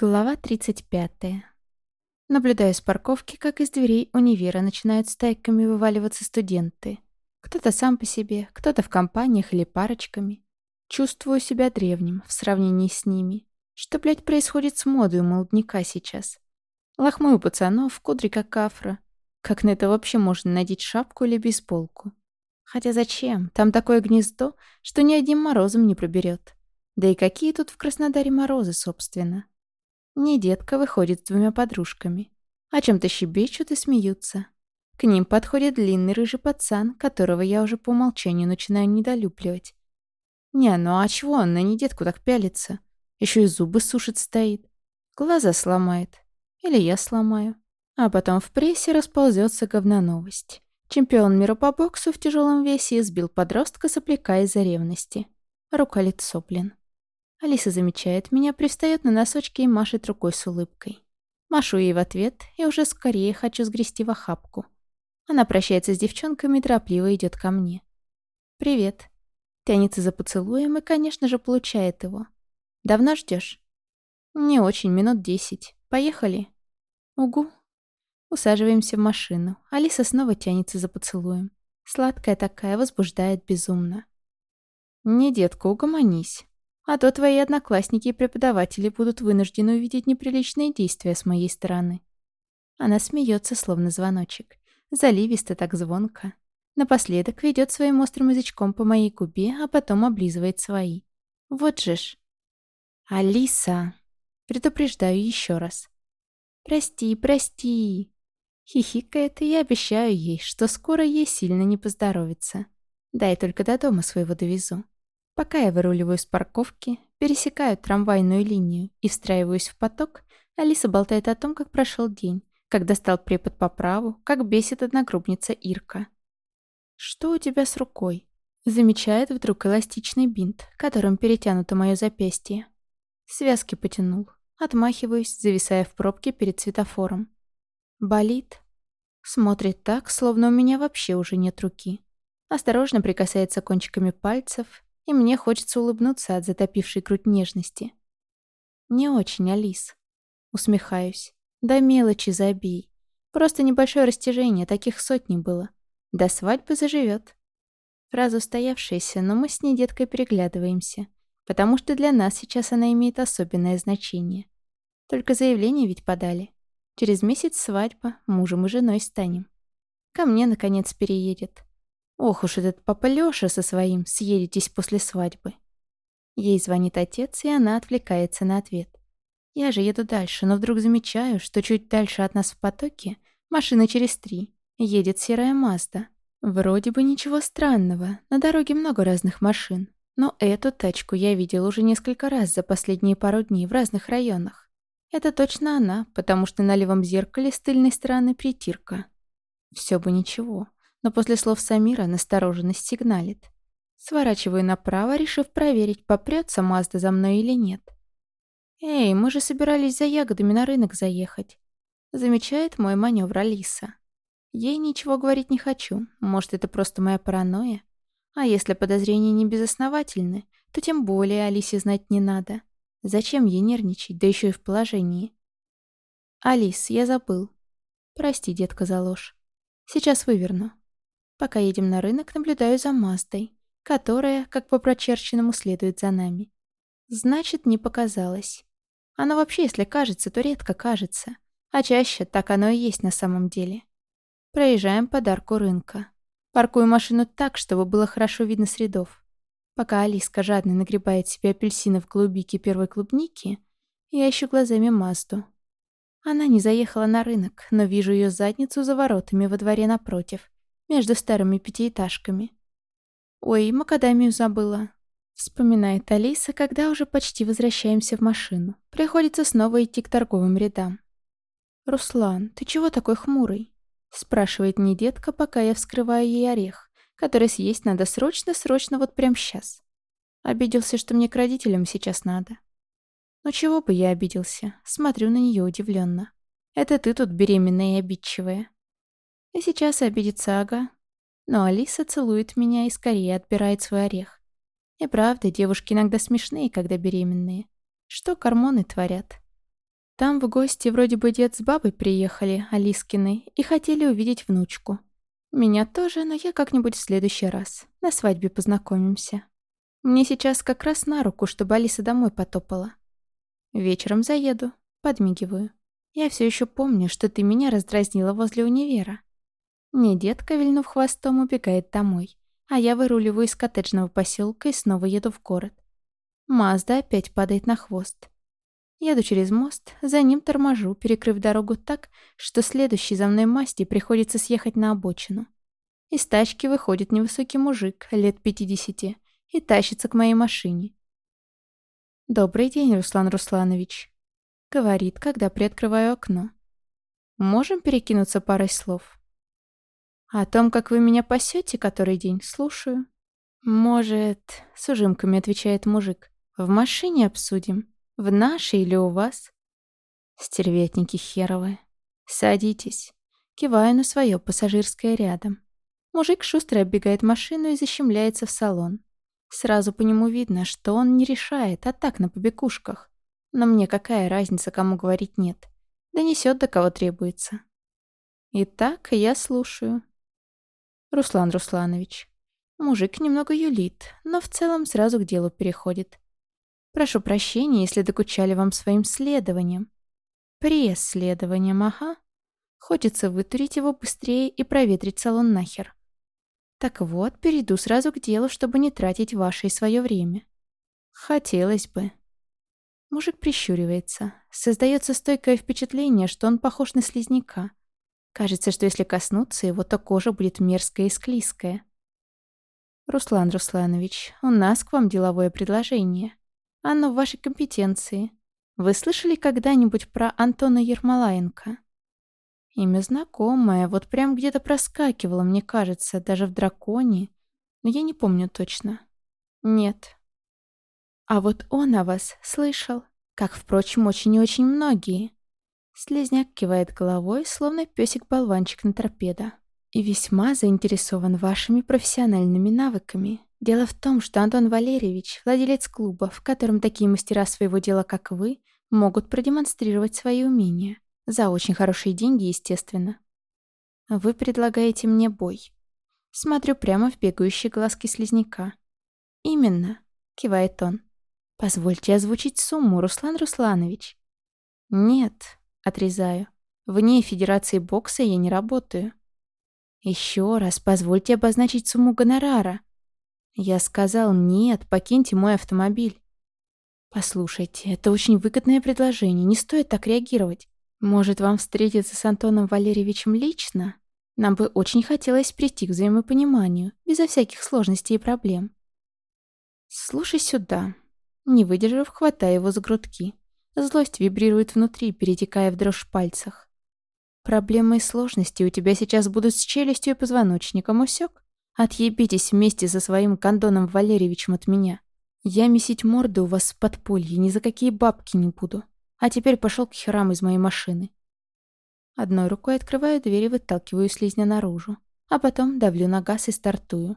Глава 35. Наблюдаю с парковки, как из дверей универа начинают стайками вываливаться студенты. Кто-то сам по себе, кто-то в компаниях или парочками. Чувствую себя древним в сравнении с ними. Что, блядь, происходит с модой у молодняка сейчас? Лохмы у пацанов, кудри как афро. Как на это вообще можно надеть шапку или бейсболку? Хотя зачем? Там такое гнездо, что ни одним морозом не проберет. Да и какие тут в Краснодаре морозы, собственно? Не детка выходит с двумя подружками. О чем-то щебечут и смеются. К ним подходит длинный рыжий пацан, которого я уже по умолчанию начинаю недолюбливать. Не, ну а чего он на недетку так пялится? Еще и зубы сушит стоит. Глаза сломает. Или я сломаю. А потом в прессе расползется говноновость. Чемпион мира по боксу в тяжелом весе избил подростка сопляка из-за ревности. Рука-лицо, блин. Алиса замечает меня, пристает на носочки и машет рукой с улыбкой. Машу ей в ответ и уже скорее хочу сгрести в охапку. Она прощается с девчонками и торопливо идет ко мне. «Привет». Тянется за поцелуем и, конечно же, получает его. «Давно ждешь? «Не очень, минут десять. Поехали?» «Угу». Усаживаемся в машину. Алиса снова тянется за поцелуем. Сладкая такая, возбуждает безумно. «Не, детка, угомонись. А то твои одноклассники и преподаватели будут вынуждены увидеть неприличные действия с моей стороны. Она смеется, словно звоночек. Заливисто так звонко. Напоследок ведет своим острым язычком по моей губе, а потом облизывает свои. Вот же ж. «Алиса!» Предупреждаю еще раз. «Прости, прости!» Хихикает, и я обещаю ей, что скоро ей сильно не поздоровится. Дай только до дома своего довезу. Пока я выруливаю с парковки, пересекаю трамвайную линию и встраиваюсь в поток, Алиса болтает о том, как прошел день, как достал препод по праву, как бесит одногруппница Ирка. «Что у тебя с рукой?» Замечает вдруг эластичный бинт, которым перетянуто мое запястье. Связки потянул. Отмахиваюсь, зависая в пробке перед светофором. Болит. Смотрит так, словно у меня вообще уже нет руки. Осторожно прикасается кончиками пальцев, и мне хочется улыбнуться от затопившей грудь нежности. «Не очень, Алис». Усмехаюсь. «Да мелочи забей. Просто небольшое растяжение, таких сотни было. До свадьбы заживет. Фраза устоявшаяся, но мы с ней деткой переглядываемся, потому что для нас сейчас она имеет особенное значение. Только заявление ведь подали. Через месяц свадьба, мужем и женой станем. Ко мне, наконец, переедет. Ох уж этот папа Лёша со своим «съедетесь после свадьбы». Ей звонит отец, и она отвлекается на ответ. Я же еду дальше, но вдруг замечаю, что чуть дальше от нас в потоке, машина через три, едет серая Мазда. Вроде бы ничего странного, на дороге много разных машин. Но эту тачку я видел уже несколько раз за последние пару дней в разных районах. Это точно она, потому что на левом зеркале с тыльной стороны притирка. Все бы ничего но после слов Самира настороженность сигналит. Сворачиваю направо, решив проверить, попрется Мазда за мной или нет. «Эй, мы же собирались за ягодами на рынок заехать», замечает мой маневр Алиса. Ей ничего говорить не хочу, может, это просто моя паранойя. А если подозрения не безосновательны, то тем более Алисе знать не надо. Зачем ей нервничать, да еще и в положении? «Алис, я забыл. Прости, детка, за ложь. Сейчас выверну. Пока едем на рынок, наблюдаю за Маздой, которая, как по прочерченному, следует за нами. Значит, не показалось. Оно вообще, если кажется, то редко кажется. А чаще так оно и есть на самом деле. Проезжаем подарку рынка. Паркую машину так, чтобы было хорошо видно с рядов. Пока Алиска жадно нагребает себе апельсинов голубики первой клубники, я ищу глазами Мазду. Она не заехала на рынок, но вижу ее задницу за воротами во дворе напротив между старыми пятиэтажками. «Ой, макадамию забыла», — вспоминает Алиса, когда уже почти возвращаемся в машину. Приходится снова идти к торговым рядам. «Руслан, ты чего такой хмурый?» — спрашивает мне детка, пока я вскрываю ей орех, который съесть надо срочно-срочно вот прямо сейчас. Обиделся, что мне к родителям сейчас надо. Ну чего бы я обиделся? Смотрю на нее удивленно. Это ты тут беременная и обидчивая. И сейчас обидится Ага. Но Алиса целует меня и скорее отбирает свой орех. И правда, девушки иногда смешные, когда беременные. Что гормоны творят? Там в гости вроде бы дед с бабой приехали, Алискиной, и хотели увидеть внучку. Меня тоже, но я как-нибудь в следующий раз. На свадьбе познакомимся. Мне сейчас как раз на руку, чтобы Алиса домой потопала. Вечером заеду, подмигиваю. Я все еще помню, что ты меня раздразнила возле универа. Не детка, вильнув хвостом, убегает домой, а я выруливаю из коттеджного поселка и снова еду в город. Мазда опять падает на хвост. Еду через мост, за ним торможу, перекрыв дорогу так, что следующий за мной масти приходится съехать на обочину. Из тачки выходит невысокий мужик, лет пятидесяти, и тащится к моей машине. «Добрый день, Руслан Русланович», — говорит, когда приоткрываю окно. «Можем перекинуться парой слов?» «О том, как вы меня пасете который день, слушаю». «Может...» — с ужимками отвечает мужик. «В машине обсудим». В нашей или у вас? Стерветники херовые. Садитесь. Киваю на свое пассажирское рядом. Мужик шустро оббегает машину и защемляется в салон. Сразу по нему видно, что он не решает, а так на побегушках. Но мне какая разница, кому говорить нет. Донесет до кого требуется. Итак, я слушаю. Руслан Русланович. Мужик немного юлит, но в целом сразу к делу переходит. Прошу прощения, если докучали вам своим следованием. Пресс-следованием, ага. Хочется вытурить его быстрее и проветрить салон нахер. Так вот, перейду сразу к делу, чтобы не тратить ваше и свое время. Хотелось бы. Мужик прищуривается. Создается стойкое впечатление, что он похож на слизняка. Кажется, что если коснуться его, то кожа будет мерзкая и склизкая. Руслан Русланович, у нас к вам деловое предложение. Оно в вашей компетенции. Вы слышали когда-нибудь про Антона Ермолаенко? Имя знакомое, вот прям где-то проскакивало, мне кажется, даже в «Драконе», но я не помню точно. Нет. А вот он о вас слышал, как, впрочем, очень и очень многие. Слизняк кивает головой, словно песик-болванчик на торпедо, и весьма заинтересован вашими профессиональными навыками. Дело в том, что Антон Валерьевич – владелец клуба, в котором такие мастера своего дела, как вы, могут продемонстрировать свои умения. За очень хорошие деньги, естественно. Вы предлагаете мне бой. Смотрю прямо в бегающие глазки слизняка. «Именно», — кивает он. «Позвольте озвучить сумму, Руслан Русланович». «Нет», — отрезаю. «Вне Федерации бокса я не работаю». «Еще раз позвольте обозначить сумму гонорара», я сказал «нет, покиньте мой автомобиль». «Послушайте, это очень выгодное предложение, не стоит так реагировать. Может, вам встретиться с Антоном Валерьевичем лично? Нам бы очень хотелось прийти к взаимопониманию, безо всяких сложностей и проблем». «Слушай сюда». Не выдержав, хватая его за грудки. Злость вибрирует внутри, перетекая в дрожь пальцах. «Проблемы и сложности у тебя сейчас будут с челюстью и позвоночником, усек? Отъебитесь вместе со своим кондоном Валерьевичем от меня. Я месить морды у вас в подполье, ни за какие бабки не буду. А теперь пошел к херам из моей машины. Одной рукой открываю дверь и выталкиваю слизня наружу, а потом давлю на газ и стартую.